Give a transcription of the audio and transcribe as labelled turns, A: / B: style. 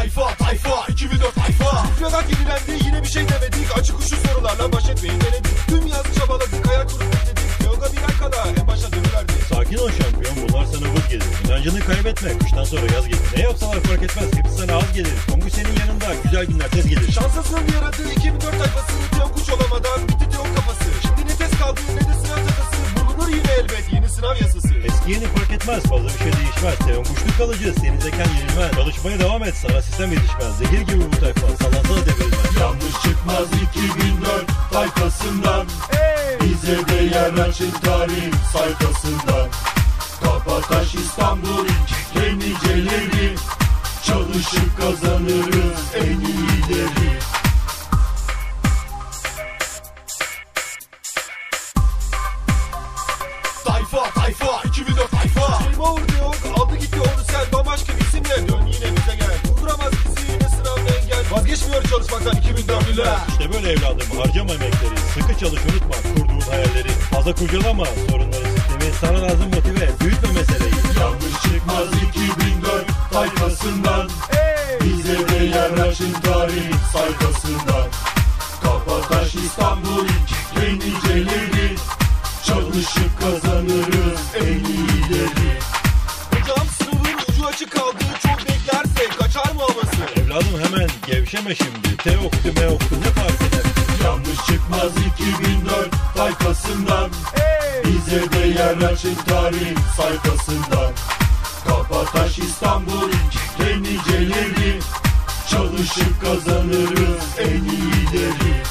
A: Tayfa tayfa 2004 tayfa Sıradan yenilendi yine bir şey demedik Açık uçlu sorularla baş etmeyi denedik Tüm yaz çabaladık hayal kurup bekledik Yoga birer kadar en başa dönüverdi
B: Sakin ol şampiyon bunlar sana vız gelir. İnancını kaybetme kıştan sonra yaz gelir. Ne yapsalar fark etmez hepsi sana az gelir. Kongu senin yanında güzel günler tez gelir.
A: Şanslısın yaradı 2004 tayfası Teon kuş yeni
B: fark etmez fazla bir şey değişmez. Teon kuşluk kalıcı senin zekan yenilmez. Çalışmaya devam et sana sistem yetişmez. Zehir gibi bu tayfa sallansa da devrilmez.
C: Yanlış çıkmaz 2004 tayfasından Bize de yer açın tarih sayfasından Kapataş İstanbul en niceleri Çalışıp kazanırız
A: Çalışmaktan 2004'lüler
B: İşte böyle evladım harcama emekleri. Sıkı çalış unutma kurduğun hayalleri. Fazla kurcalama sorunları sistemi. Sana lazım motive büyütme meseleyi.
C: Yanlış çıkmaz 2004 tayfasından Bize de yer açın tarih sayfasından Kapataş İstanbul en niceleri Çalışıp kazanırız en iyileri
A: Hocam sınavın ucu açık kaldı Çok beklerse kaçar mı havası
B: Evladım hemen gevşeme şimdi. T oktu M oktu ne fark eder?
C: Yanlış çıkmaz 2004 tayfasından Bize de yer açın tarih sayfasından. Kapataş İstanbul en niceleri Çalışıp kazanırız en iyileri